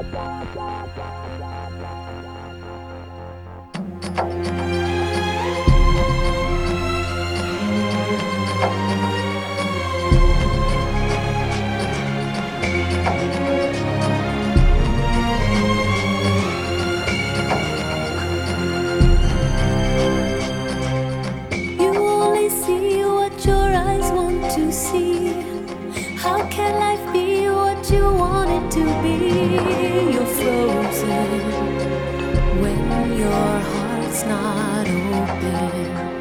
Thank you. To be? You're frozen when your heart's not open.